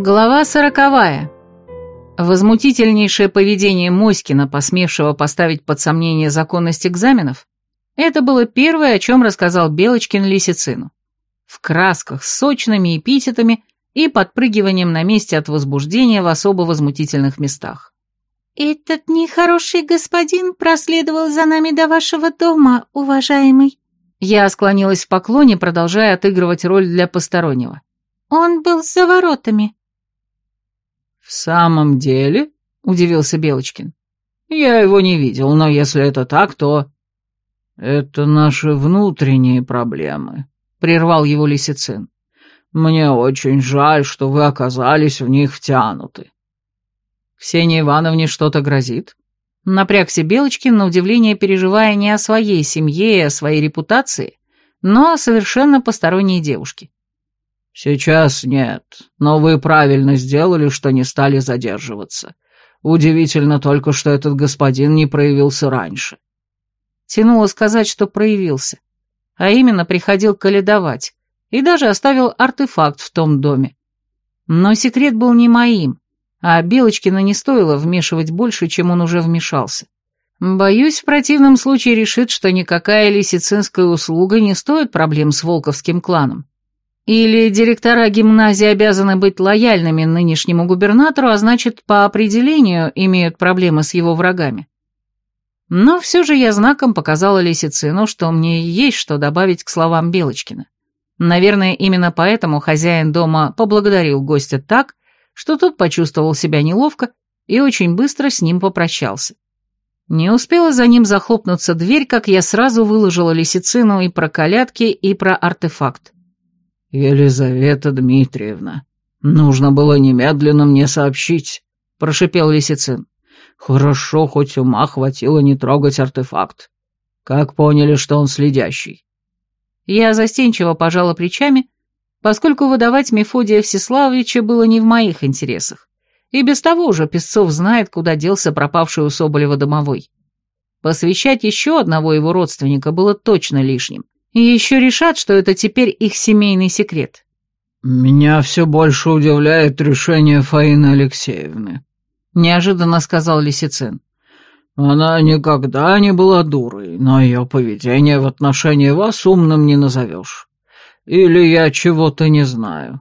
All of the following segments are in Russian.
Глава сороковая. Возмутительнейшее поведение Моськина, посмевшего поставить под сомнение законность экзаменов, это было первое, о чем рассказал Белочкин Лисицину. В красках, с сочными эпитетами и подпрыгиванием на месте от возбуждения в особо возмутительных местах. «Этот нехороший господин проследовал за нами до вашего дома, уважаемый». Я склонилась в поклоне, продолжая отыгрывать роль для постороннего. «Он был за воротами». «В самом деле?» — удивился Белочкин. «Я его не видел, но если это так, то...» «Это наши внутренние проблемы», — прервал его Лисицин. «Мне очень жаль, что вы оказались в них втянуты». «Ксении Ивановне что-то грозит?» Напрягся Белочкин, на удивление переживая не о своей семье и о своей репутации, но о совершенно посторонней девушке. «Сейчас нет, но вы правильно сделали, что не стали задерживаться. Удивительно только, что этот господин не проявился раньше». Тянуло сказать, что проявился, а именно приходил каледовать и даже оставил артефакт в том доме. Но секрет был не моим, а Белочкина не стоило вмешивать больше, чем он уже вмешался. Боюсь, в противном случае решит, что никакая лисицинская услуга не стоит проблем с волковским кланом. Или директора гимназии обязаны быть лояльными нынешнему губернатору, а значит, по определению имеют проблемы с его врагами. Но все же я знаком показала Лисицину, что мне есть что добавить к словам Белочкина. Наверное, именно поэтому хозяин дома поблагодарил гостя так, что тот почувствовал себя неловко и очень быстро с ним попрощался. Не успела за ним захлопнуться дверь, как я сразу выложила Лисицину и про колядки, и про артефакт. «Елизавета Дмитриевна, нужно было немедленно мне сообщить», — прошипел Лисицин. «Хорошо, хоть ума хватило не трогать артефакт. Как поняли, что он следящий?» Я застенчиво пожала плечами, поскольку выдавать Мефодия Всеславовича было не в моих интересах. И без того уже Песцов знает, куда делся пропавший у Соболева домовой. Посвящать еще одного его родственника было точно лишним. И еще решат, что это теперь их семейный секрет. «Меня все больше удивляет решение Фаины Алексеевны», — неожиданно сказал Лисицин. «Она никогда не была дурой, но ее поведение в отношении вас умным не назовешь. Или я чего-то не знаю».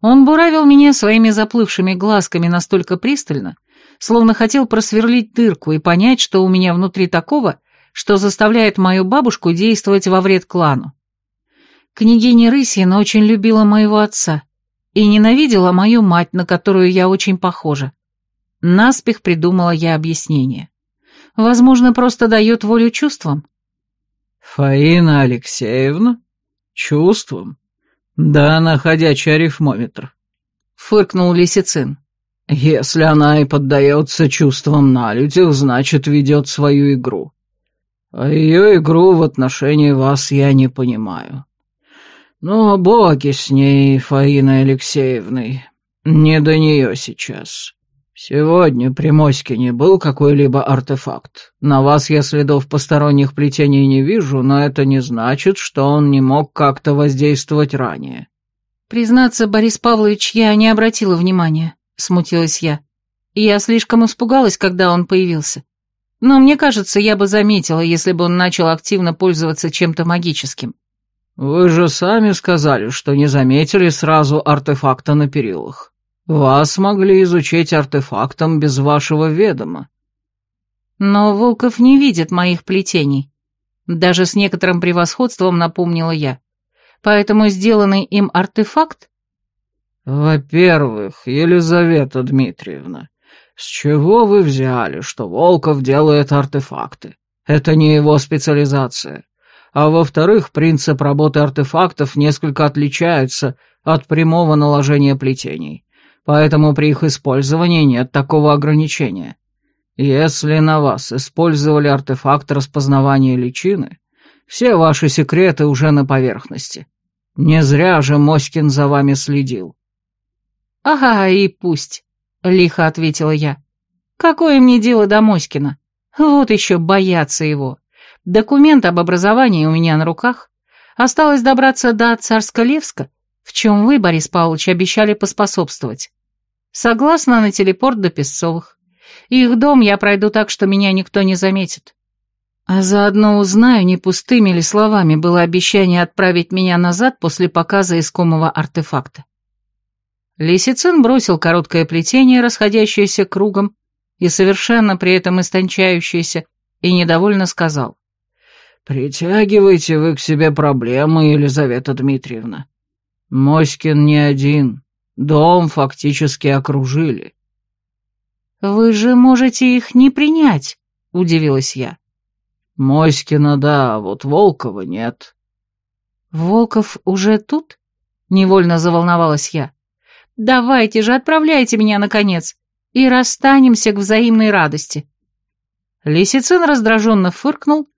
Он буравил меня своими заплывшими глазками настолько пристально, словно хотел просверлить дырку и понять, что у меня внутри такого, что заставляет мою бабушку действовать во вред клану. Княгиня Рысьина очень любила моего отца и ненавидела мою мать, на которую я очень похожа. Наспех придумала я объяснение. Возможно, просто дает волю чувствам. «Фаина Алексеевна? Чувствам? Да она ходячий арифмометр», — фыркнул Лисицин. «Если она и поддается чувствам на людях, значит, ведет свою игру. А ее игру в отношении вас я не понимаю. Но боги с ней, Фаиной Алексеевной, не до нее сейчас. Сегодня при Моськине был какой-либо артефакт. На вас я следов посторонних плетений не вижу, но это не значит, что он не мог как-то воздействовать ранее. Признаться, Борис Павлович, я не обратила внимания, смутилась я. Я слишком испугалась, когда он появился. Но мне кажется, я бы заметила, если бы он начал активно пользоваться чем-то магическим. Вы же сами сказали, что не заметили сразу артефакта на перилах. Вас могли изучить артефактом без вашего ведома. Но Волков не видит моих плетений. Даже с некоторым превосходством напомнила я. Поэтому сделанный им артефакт... Во-первых, Елизавета Дмитриевна, «С чего вы взяли, что Волков делает артефакты? Это не его специализация. А во-вторых, принцип работы артефактов несколько отличается от прямого наложения плетений, поэтому при их использовании нет такого ограничения. Если на вас использовали артефакт распознавания личины, все ваши секреты уже на поверхности. Не зря же Моськин за вами следил». «Ага, и пусть». — лихо ответила я. «Какое мне дело до Моськина? Вот еще бояться его. Документ об образовании у меня на руках. Осталось добраться до Царска-Левска, в чем вы, Борис Павлович, обещали поспособствовать. Согласна на телепорт до Песцовых. Их дом я пройду так, что меня никто не заметит. А заодно узнаю, не пустыми ли словами было обещание отправить меня назад после показа искомого артефакта. Лисицин бросил короткое плетение, расходящееся кругом, и совершенно при этом истончающееся, и недовольно сказал. «Притягивайте вы к себе проблемы, Елизавета Дмитриевна. Моськин не один, дом фактически окружили». «Вы же можете их не принять», — удивилась я. Моськина, да, вот Волкова нет. Волков уже тут? Невольно заволновалась я. Давайте же, отправляйте меня, наконец, и расстанемся к взаимной радости. Лисицин раздраженно фыркнул,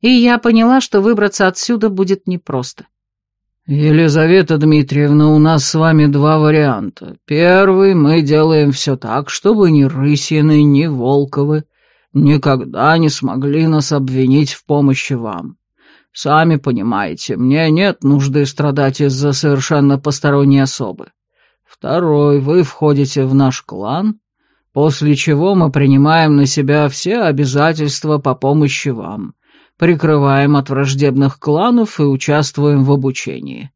и я поняла, что выбраться отсюда будет непросто. «Елизавета Дмитриевна, у нас с вами два варианта. Первый, мы делаем все так, чтобы ни Рысины, ни Волковы никогда не смогли нас обвинить в помощи вам. Сами понимаете, мне нет нужды страдать из-за совершенно посторонней особы. Второй, вы входите в наш клан, после чего мы принимаем на себя все обязательства по помощи вам, прикрываем от враждебных кланов и участвуем в обучении.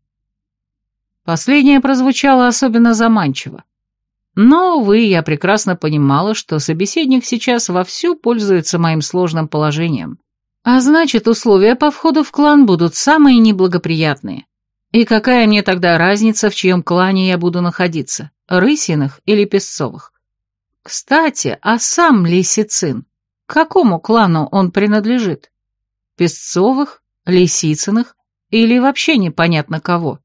Последнее прозвучало особенно заманчиво. Но, увы, я прекрасно понимала, что собеседник сейчас вовсю пользуется моим сложным положением. А значит, условия по входу в клан будут самые неблагоприятные. И какая мне тогда разница, в чьем клане я буду находиться, Рысиных или Песцовых? Кстати, а сам Лисицин, к какому клану он принадлежит? Песцовых, Лисицыных или вообще непонятно кого?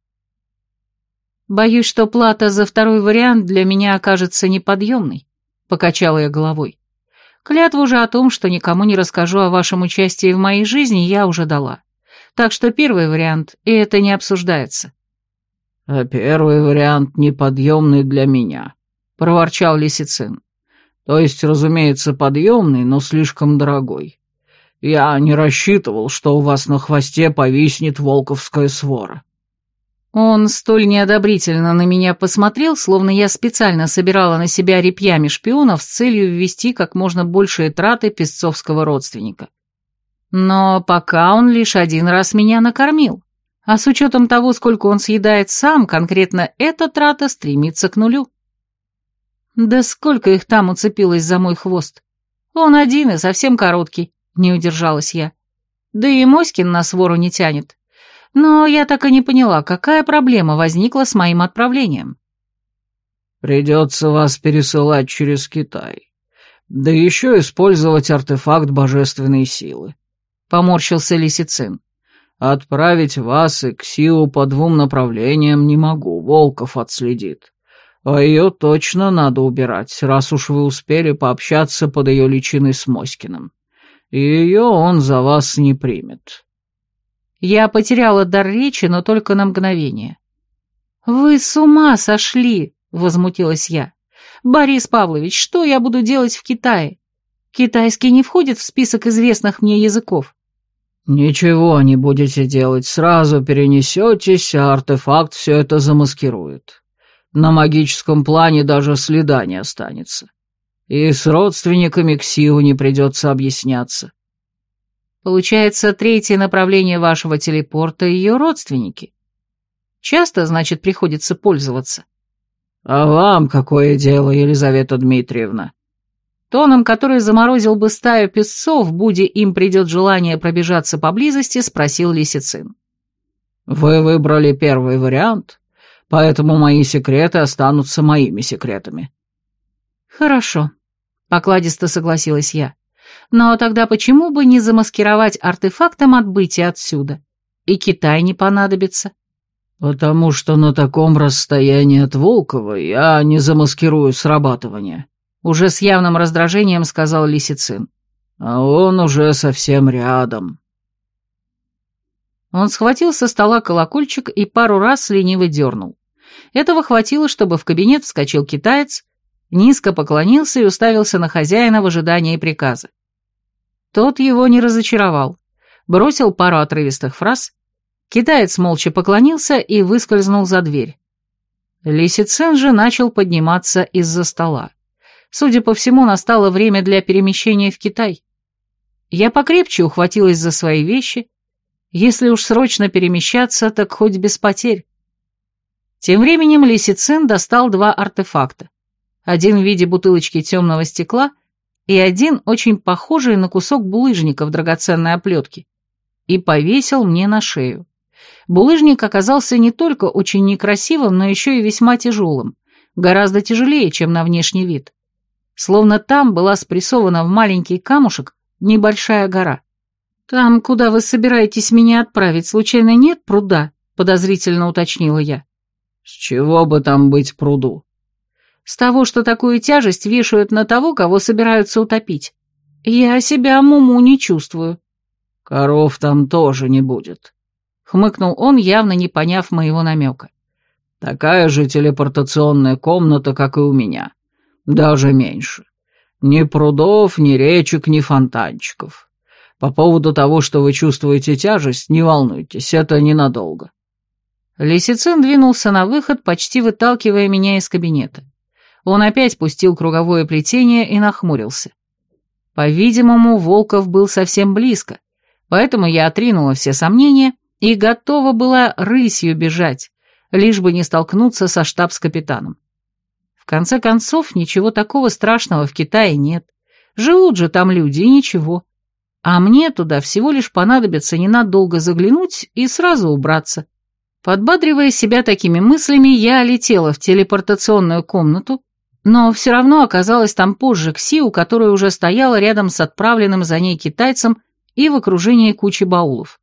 Боюсь, что плата за второй вариант для меня окажется неподъемной, покачала я головой. Клятву же о том, что никому не расскажу о вашем участии в моей жизни, я уже дала. Так что первый вариант, и это не обсуждается. А первый вариант неподъемный для меня, проворчал Лисицин. То есть, разумеется, подъемный, но слишком дорогой. Я не рассчитывал, что у вас на хвосте повиснет волковская свора. Он столь неодобрительно на меня посмотрел, словно я специально собирала на себя репьями шпионов с целью ввести как можно большие траты песцовского родственника. Но пока он лишь один раз меня накормил, а с учетом того, сколько он съедает сам, конкретно эта трата стремится к нулю. Да сколько их там уцепилось за мой хвост. Он один и совсем короткий, не удержалась я. Да и Моськин на свору не тянет. Но я так и не поняла, какая проблема возникла с моим отправлением. «Придется вас пересылать через Китай. Да еще использовать артефакт божественной силы», — поморщился Лисицин. «Отправить вас и Ксиу по двум направлениям не могу, Волков отследит. А ее точно надо убирать, раз уж вы успели пообщаться под ее личиной с Моськиным. И ее он за вас не примет». Я потеряла дар речи, но только на мгновение. «Вы с ума сошли!» — возмутилась я. «Борис Павлович, что я буду делать в Китае? Китайский не входит в список известных мне языков». «Ничего не будете делать, сразу перенесетесь, а артефакт все это замаскирует. На магическом плане даже следа не останется. И с родственниками Ксиу не придется объясняться. Получается, третье направление вашего телепорта — ее родственники. Часто, значит, приходится пользоваться. А вам какое дело, Елизавета Дмитриевна? Тоном, который заморозил бы стаю песцов, будь им придет желание пробежаться поблизости, спросил Лисицин. Вы выбрали первый вариант, поэтому мои секреты останутся моими секретами. Хорошо, покладисто согласилась я. Но тогда почему бы не замаскировать артефактом отбытия отсюда? И Китай не понадобится. Потому что на таком расстоянии от Волкова я не замаскирую срабатывание. Уже с явным раздражением сказал Лисицин. А он уже совсем рядом. Он схватил со стола колокольчик и пару раз лениво дернул. Этого хватило, чтобы в кабинет вскочил китаец, низко поклонился и уставился на хозяина в ожидании приказа. Тот его не разочаровал, бросил пару отрывистых фраз, Китаец молча поклонился и выскользнул за дверь. Лисицин же начал подниматься из-за стола. Судя по всему, настало время для перемещения в Китай. Я покрепче ухватилась за свои вещи. Если уж срочно перемещаться, так хоть без потерь. Тем временем Лисицин достал два артефакта. Один в виде бутылочки темного стекла и один очень похожий на кусок булыжника в драгоценной оплетке. И повесил мне на шею. Булыжник оказался не только очень некрасивым, но еще и весьма тяжелым, гораздо тяжелее, чем на внешний вид. Словно там была спрессована в маленький камушек небольшая гора. «Там, куда вы собираетесь меня отправить, случайно нет пруда?» — подозрительно уточнила я. «С чего бы там быть пруду?» «С того, что такую тяжесть вешают на того, кого собираются утопить. Я себя муму не чувствую». «Коров там тоже не будет», хмыкнул он, явно не поняв моего намека. «Такая же телепортационная комната, как и у меня. Даже меньше. Ни прудов, ни речек, ни фонтанчиков. По поводу того, что вы чувствуете тяжесть, не волнуйтесь, это ненадолго». Лисицин двинулся на выход, почти выталкивая меня из кабинета. Он опять пустил круговое плетение и нахмурился. По-видимому, Волков был совсем близко, поэтому я отринула все сомнения и готова была рысью бежать, лишь бы не столкнуться со штабс-капитаном. В конце концов, ничего такого страшного в Китае нет. Живут же там люди, и ничего. А мне туда всего лишь понадобится ненадолго заглянуть и сразу убраться. Подбадривая себя такими мыслями, я летела в телепортационную комнату, но все равно оказалась там позже к Сиу, которая уже стояла рядом с отправленным за ней китайцем и в окружении кучи баулов.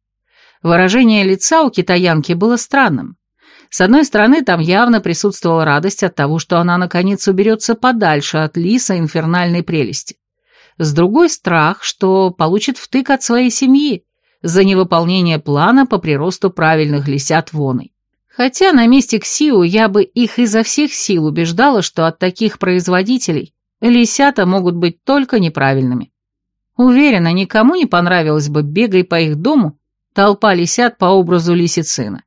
Выражение лица у китаянки было странным. С одной стороны, там явно присутствовала радость от того, что она наконец уберется подальше от лиса инфернальной прелести. С другой – страх, что получит втык от своей семьи за невыполнение плана по приросту правильных лисят воной. Хотя на месте Ксиу я бы их изо всех сил убеждала, что от таких производителей лисята могут быть только неправильными. Уверена, никому не понравилось бы бегай по их дому Толпа лисят по образу лисицина.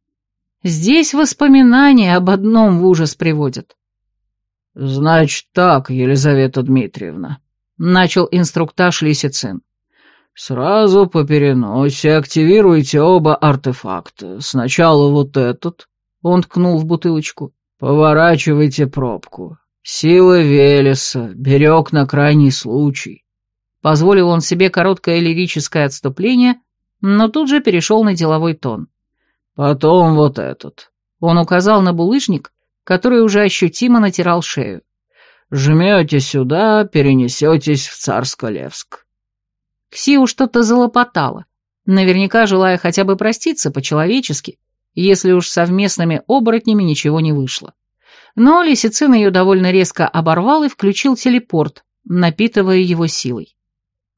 Здесь воспоминания об одном в ужас приводят. «Значит так, Елизавета Дмитриевна», — начал инструктаж Лисицин. «Сразу по переносе активируйте оба артефакта. Сначала вот этот», — он ткнул в бутылочку. «Поворачивайте пробку. Сила Велеса, берег на крайний случай». Позволил он себе короткое лирическое отступление, но тут же перешел на деловой тон. «Потом вот этот». Он указал на булыжник, который уже ощутимо натирал шею. «Жмете сюда, перенесетесь в Царско-Левск». Ксиу что-то залопотала, наверняка желая хотя бы проститься по-человечески, если уж совместными оборотнями ничего не вышло. Но Лисицин ее довольно резко оборвал и включил телепорт, напитывая его силой.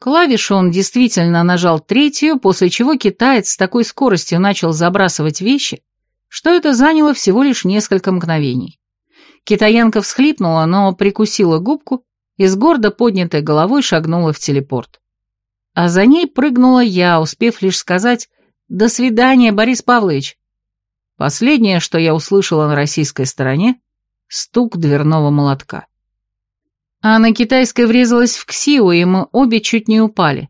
Клавишу он действительно нажал третью, после чего китаец с такой скоростью начал забрасывать вещи, что это заняло всего лишь несколько мгновений. Китаянка всхлипнула, но прикусила губку и с гордо поднятой головой шагнула в телепорт. А за ней прыгнула я, успев лишь сказать «До свидания, Борис Павлович». Последнее, что я услышала на российской стороне — стук дверного молотка. А на китайской врезалась в Ксиу, и мы обе чуть не упали.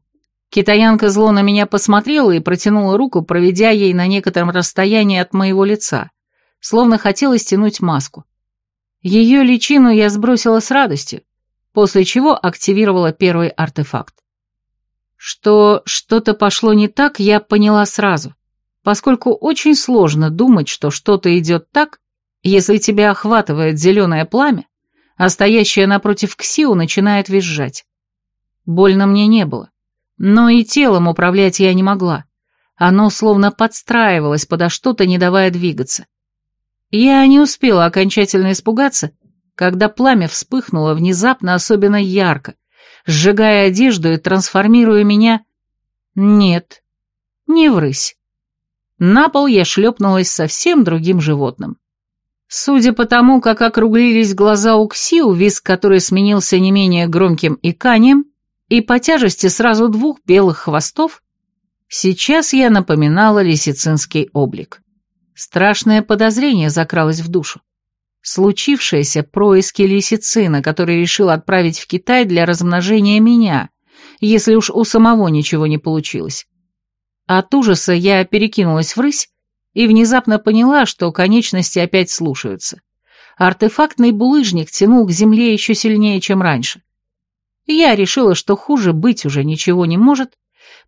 Китаянка зло на меня посмотрела и протянула руку, проведя ей на некотором расстоянии от моего лица, словно хотела стянуть маску. Ее личину я сбросила с радостью, после чего активировала первый артефакт. Что что-то пошло не так, я поняла сразу, поскольку очень сложно думать, что что-то идет так, если тебя охватывает зеленое пламя, а стоящая напротив Ксиу начинает визжать. Больно мне не было, но и телом управлять я не могла. Оно словно подстраивалось подо что-то, не давая двигаться. Я не успела окончательно испугаться, когда пламя вспыхнуло внезапно особенно ярко, сжигая одежду и трансформируя меня... Нет, не в рысь. На пол я шлепнулась совсем другим животным. Судя по тому, как округлились глаза у Ксиу, виск который сменился не менее громким иканием, и по тяжести сразу двух белых хвостов, Сейчас я напоминала лисицинский облик. Страшное подозрение закралось в душу. Случившееся происки лисицина, который решил отправить в Китай для размножения меня, если уж у самого ничего не получилось. От ужаса я перекинулась в рысь и внезапно поняла, что конечности опять слушаются. Артефактный булыжник тянул к земле еще сильнее, чем раньше. Я решила, что хуже быть уже ничего не может,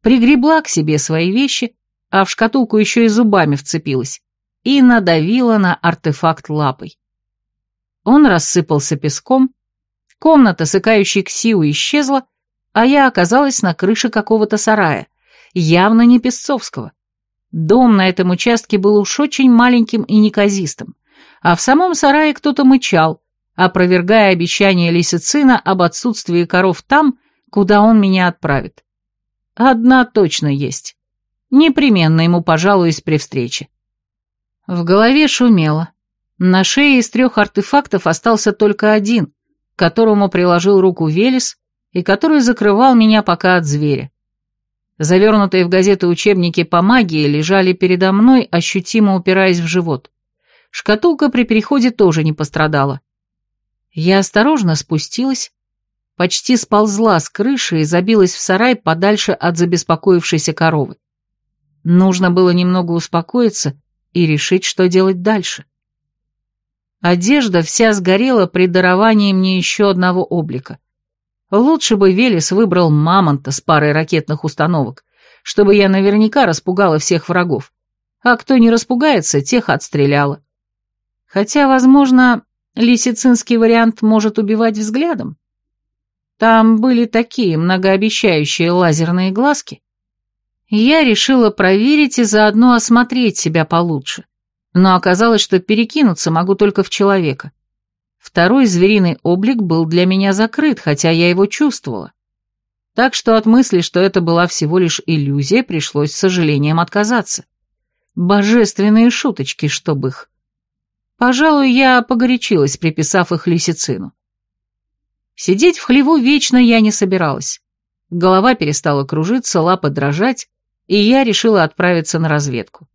пригребла к себе свои вещи, а в шкатулку еще и зубами вцепилась, и надавила на артефакт лапой. Он рассыпался песком, комната с икающей ксиу исчезла, а я оказалась на крыше какого-то сарая, явно не Песцовского. Дом на этом участке был уж очень маленьким и неказистым, а в самом сарае кто-то мычал, опровергая обещание Лисицина об отсутствии коров там, куда он меня отправит. Одна точно есть. Непременно ему пожалуюсь при встрече. В голове шумело. На шее из трех артефактов остался только один, к которому приложил руку Велес и который закрывал меня пока от зверя. Завернутые в газеты учебники по магии лежали передо мной, ощутимо упираясь в живот. Шкатулка при переходе тоже не пострадала. Я осторожно спустилась, почти сползла с крыши и забилась в сарай подальше от забеспокоившейся коровы. Нужно было немного успокоиться и решить, что делать дальше. Одежда вся сгорела при даровании мне еще одного облика. Лучше бы Велес выбрал мамонта с парой ракетных установок, чтобы я наверняка распугала всех врагов, а кто не распугается, тех отстреляла. Хотя, возможно, лисицинский вариант может убивать взглядом. Там были такие многообещающие лазерные глазки. Я решила проверить и заодно осмотреть себя получше. Но оказалось, что перекинуться могу только в человека. Второй звериный облик был для меня закрыт, хотя я его чувствовала. Так что от мысли, что это была всего лишь иллюзия, пришлось с сожалением отказаться. Божественные шуточки, чтоб их. Пожалуй, я погорячилась, приписав их лисицину. Сидеть в хлеву вечно я не собиралась. Голова перестала кружиться, лапы дрожать, и я решила отправиться на разведку.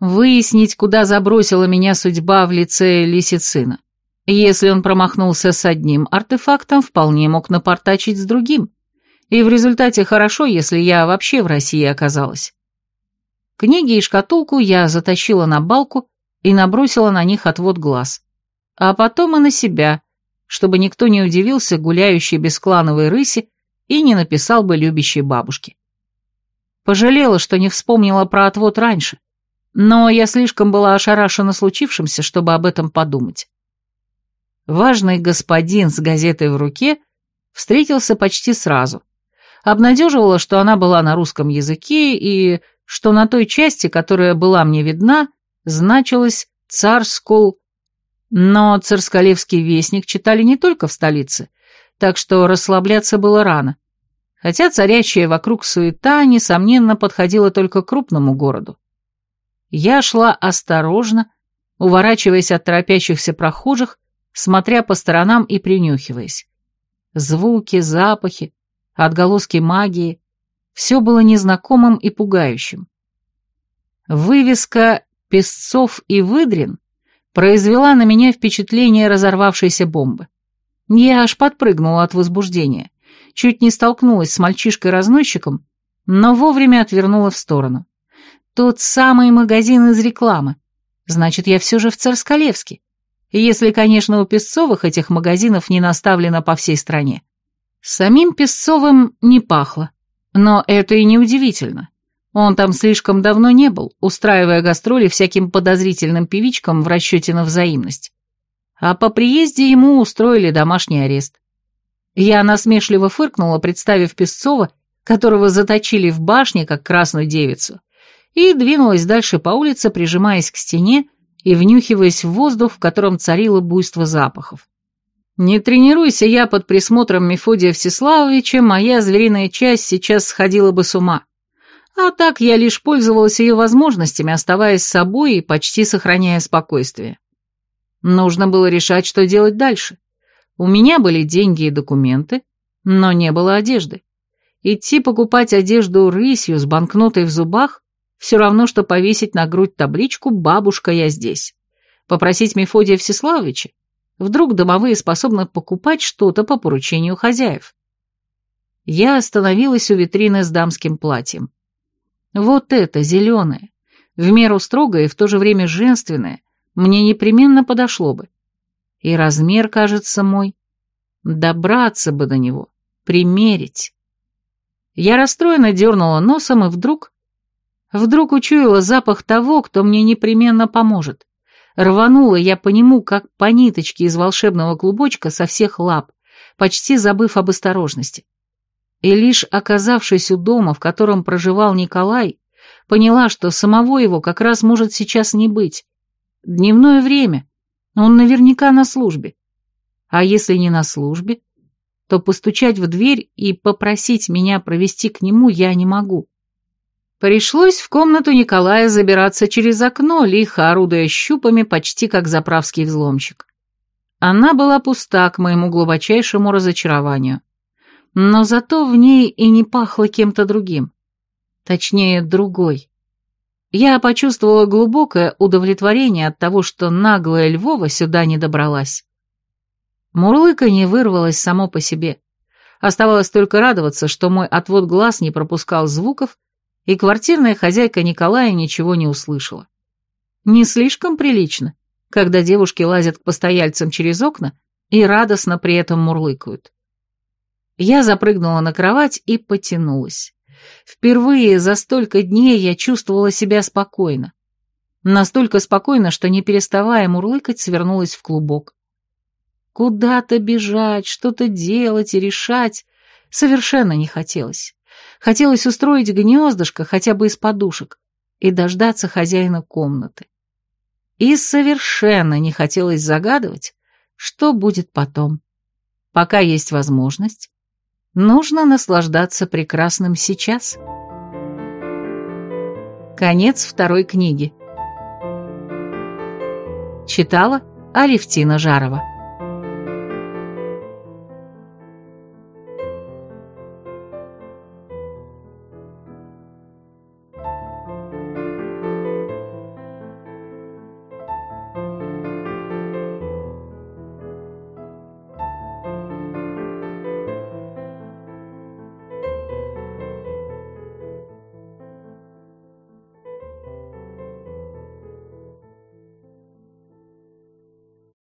Выяснить, куда забросила меня судьба в лице Лисицина. Если он промахнулся с одним артефактом, вполне мог напортачить с другим. И в результате хорошо, если я вообще в России оказалась. Книги и шкатулку я затащила на балку и набросила на них отвод глаз. А потом и на себя, чтобы никто не удивился гуляющей без клановой рыси и не написал бы любящей бабушке. Пожалела, что не вспомнила про отвод раньше, но я слишком была ошарашена случившимся, чтобы об этом подумать. Важный господин с газетой в руке встретился почти сразу. Обнадеживала, что она была на русском языке и что на той части, которая была мне видна, значилось «Царскол но царскалевский вестник читали не только в столице, так что расслабляться было рано. Хотя царящая вокруг суета, несомненно, подходила только крупному городу. Я шла осторожно, уворачиваясь от торопящихся прохожих, смотря по сторонам и принюхиваясь. Звуки, запахи, отголоски магии — все было незнакомым и пугающим. Вывеска «Песцов и Выдрин» произвела на меня впечатление разорвавшейся бомбы. Я аж подпрыгнула от возбуждения, чуть не столкнулась с мальчишкой-разносчиком, но вовремя отвернула в сторону. Тот самый магазин из рекламы. Значит, я все же в Царскалевске. Если, конечно, у Песцовых этих магазинов не наставлено по всей стране. Самим Песцовым не пахло. Но это и не удивительно. Он там слишком давно не был, устраивая гастроли всяким подозрительным певичкам в расчете на взаимность. А по приезде ему устроили домашний арест. Я насмешливо фыркнула, представив Песцова, которого заточили в башне, как красную девицу, и двинулась дальше по улице, прижимаясь к стене и внюхиваясь в воздух, в котором царило буйство запахов. Не тренируйся я под присмотром Мефодия Всеславовича, моя звериная часть сейчас сходила бы с ума. А так я лишь пользовалась ее возможностями, оставаясь собой и почти сохраняя спокойствие. Нужно было решать, что делать дальше. У меня были деньги и документы, но не было одежды. Идти покупать одежду рысью с банкнотой в зубах все равно, что повесить на грудь табличку «Бабушка, я здесь». Попросить Мефодия Всеславовича? Вдруг домовые способны покупать что-то по поручению хозяев? Я остановилась у витрины с дамским платьем. Вот это, зеленое, в меру строгое и в то же время женственное, мне непременно подошло бы. И размер, кажется, мой. Добраться бы до него, примерить. Я расстроенно дернула носом и вдруг... Вдруг учуяла запах того, кто мне непременно поможет. Рванула я по нему, как по ниточке из волшебного клубочка со всех лап, почти забыв об осторожности. И лишь оказавшись у дома, в котором проживал Николай, поняла, что самого его как раз может сейчас не быть. Дневное время, он наверняка на службе. А если не на службе, то постучать в дверь и попросить меня провести к нему я не могу. Пришлось в комнату Николая забираться через окно, лихо орудуя щупами, почти как заправский взломщик. Она была пуста к моему глубочайшему разочарованию но зато в ней и не пахло кем-то другим. Точнее, другой. Я почувствовала глубокое удовлетворение от того, что наглая Львова сюда не добралась. Мурлыка не вырвалась само по себе. Оставалось только радоваться, что мой отвод глаз не пропускал звуков, и квартирная хозяйка Николая ничего не услышала. Не слишком прилично, когда девушки лазят к постояльцам через окна и радостно при этом мурлыкают. Я запрыгнула на кровать и потянулась. Впервые за столько дней я чувствовала себя спокойно. Настолько спокойно, что не переставая мурлыкать, свернулась в клубок. Куда-то бежать, что-то делать и решать совершенно не хотелось. Хотелось устроить гнездышко хотя бы из подушек и дождаться хозяина комнаты. И совершенно не хотелось загадывать, что будет потом. Пока есть возможность, Нужно наслаждаться прекрасным сейчас. Конец второй книги. Читала Алевтина Жарова.